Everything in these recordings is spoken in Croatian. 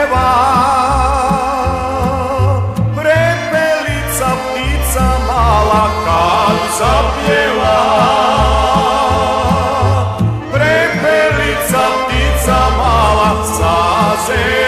neba Prepelica, ptica mala kad zapjeva. Prepelica, ptica mala sa zemlom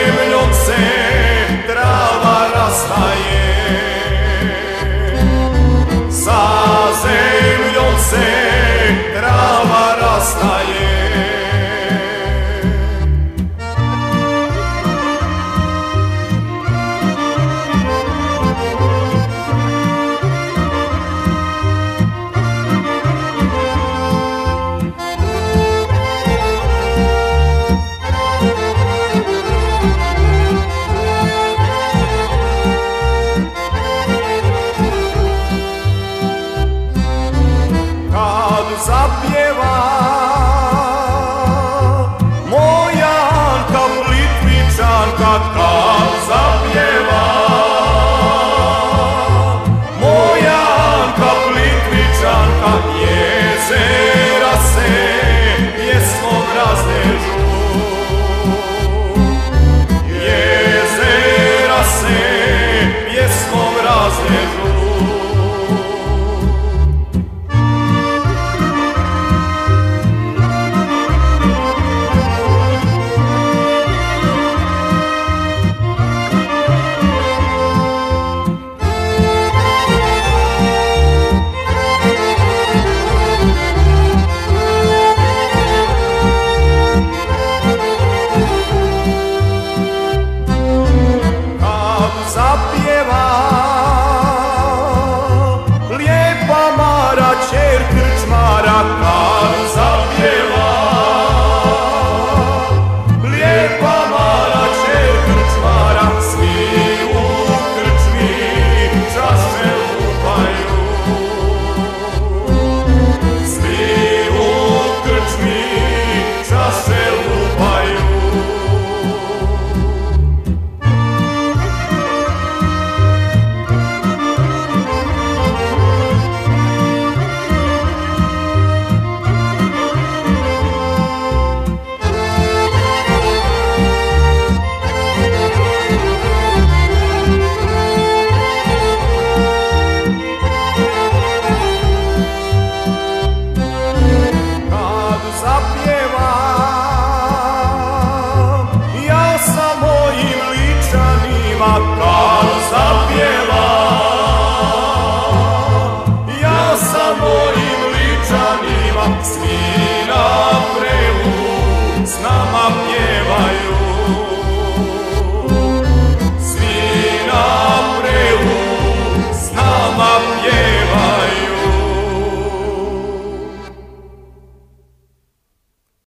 обнимаю.